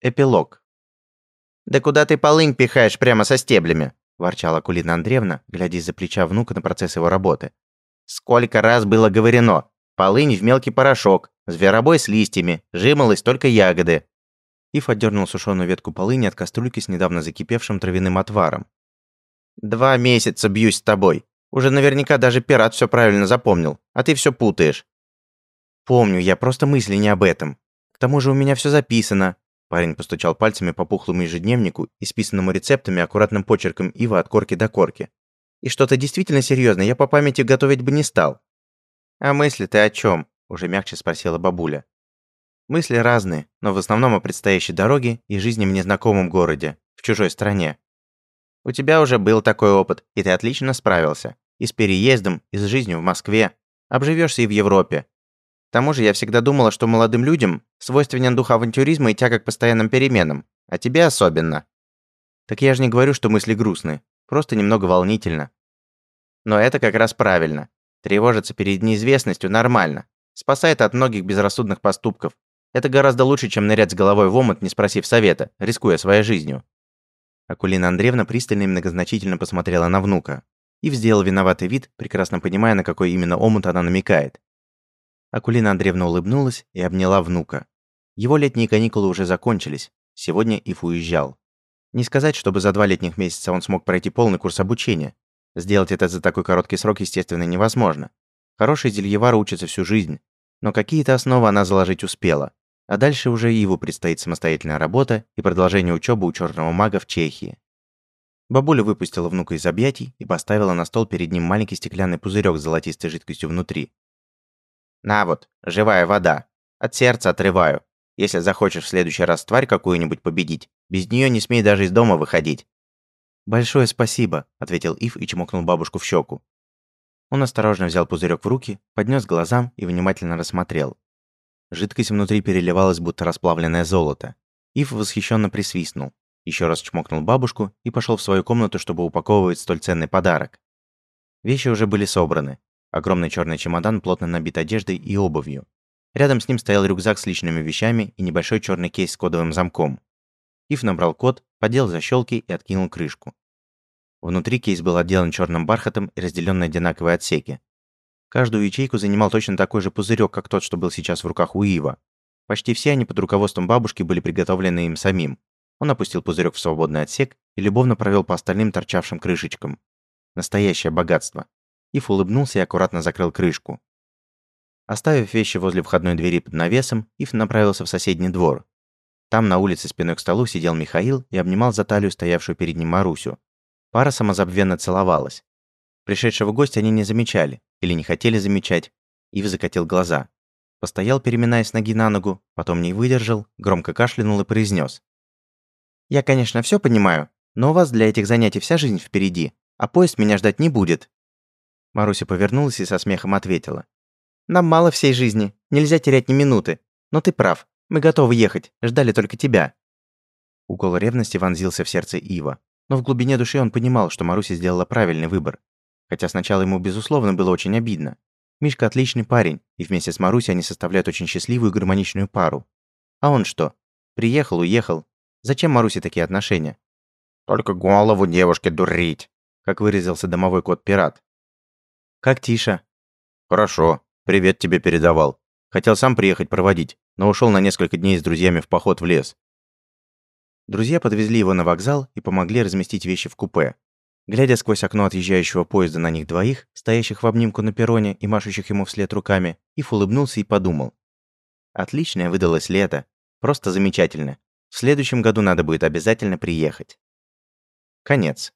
Эпилог. «Да куда ты полынь пихаешь прямо со стеблями?» – ворчала Акулина Андреевна, глядя из-за плеча внука на процесс его работы. «Сколько раз было говорено! Полынь в мелкий порошок, зверобой с листьями, жимолость только ягоды!» Ив отдернул сушеную ветку полыни от кастрюльки с недавно закипевшим травяным отваром. «Два месяца бьюсь с тобой. Уже наверняка даже пират все правильно запомнил, а ты все путаешь». «Помню, я просто мысли не об этом. К тому же у меня все записано. Парень постучал пальцами по пухлому ежедневнику, исписанному рецептами аккуратным почерком Ива от корки до корки. И что-то действительно серьезное я по памяти готовить бы не стал. А мысли ты о чем? уже мягче спросила бабуля. Мысли разные, но в основном о предстоящей дороге и жизни в незнакомом городе, в чужой стране. У тебя уже был такой опыт, и ты отлично справился. И с переездом, и с жизнью в Москве. Обживешься и в Европе. К тому же я всегда думала, что молодым людям свойственен дух авантюризма и тяга к постоянным переменам, а тебе особенно. Так я же не говорю, что мысли грустные, просто немного волнительно. Но это как раз правильно. Тревожиться перед неизвестностью нормально. Спасает от многих безрассудных поступков. Это гораздо лучше, чем нырять с головой в омут, не спросив совета, рискуя своей жизнью. Акулина Андреевна пристально и многозначительно посмотрела на внука. и сделал виноватый вид, прекрасно понимая, на какой именно омут она намекает. Акулина Андреевна улыбнулась и обняла внука. Его летние каникулы уже закончились. Сегодня Иф уезжал. Не сказать, чтобы за два летних месяца он смог пройти полный курс обучения. Сделать это за такой короткий срок, естественно, невозможно. Хороший зельевар учится всю жизнь. Но какие-то основы она заложить успела. А дальше уже Иву предстоит самостоятельная работа и продолжение учебы у черного мага в Чехии. Бабуля выпустила внука из объятий и поставила на стол перед ним маленький стеклянный пузырек с золотистой жидкостью внутри. На вот, живая вода. От сердца отрываю. Если захочешь в следующий раз тварь какую-нибудь победить, без нее не смей даже из дома выходить». «Большое спасибо», — ответил Ив и чмокнул бабушку в щеку. Он осторожно взял пузырек в руки, поднес к глазам и внимательно рассмотрел. Жидкость внутри переливалась, будто расплавленное золото. Ив восхищенно присвистнул, еще раз чмокнул бабушку и пошел в свою комнату, чтобы упаковывать столь ценный подарок. Вещи уже были собраны. Огромный черный чемодан плотно набит одеждой и обувью. Рядом с ним стоял рюкзак с личными вещами и небольшой черный кейс с кодовым замком. Ив набрал код, подел защелки и откинул крышку. Внутри кейс был отделан черным бархатом и разделен на одинаковые отсеки. Каждую ячейку занимал точно такой же пузырек, как тот, что был сейчас в руках у Ива. Почти все они под руководством бабушки были приготовлены им самим. Он опустил пузырек в свободный отсек и любовно провел по остальным торчавшим крышечкам. Настоящее богатство. Ив улыбнулся и аккуратно закрыл крышку. Оставив вещи возле входной двери под навесом, Ив направился в соседний двор. Там на улице спиной к столу сидел Михаил и обнимал за талию стоявшую перед ним Марусю. Пара самозабвенно целовалась. Пришедшего гостя они не замечали или не хотели замечать. Ив закатил глаза. Постоял, переминаясь ноги на ногу, потом не выдержал, громко кашлянул и произнес: «Я, конечно, все понимаю, но у вас для этих занятий вся жизнь впереди, а поезд меня ждать не будет. Маруся повернулась и со смехом ответила. «Нам мало всей жизни, нельзя терять ни минуты. Но ты прав, мы готовы ехать, ждали только тебя». Укол ревности вонзился в сердце Ива. Но в глубине души он понимал, что Маруся сделала правильный выбор. Хотя сначала ему, безусловно, было очень обидно. Мишка отличный парень, и вместе с Марусей они составляют очень счастливую и гармоничную пару. А он что? Приехал, уехал. Зачем Марусе такие отношения? «Только голову девушке дурить», как выразился домовой кот-пират. «Как Тиша?» «Хорошо. Привет тебе передавал. Хотел сам приехать проводить, но ушел на несколько дней с друзьями в поход в лес». Друзья подвезли его на вокзал и помогли разместить вещи в купе. Глядя сквозь окно отъезжающего поезда на них двоих, стоящих в обнимку на перроне и машущих ему вслед руками, Ив улыбнулся и подумал. Отличное выдалось лето. Просто замечательно. В следующем году надо будет обязательно приехать. Конец.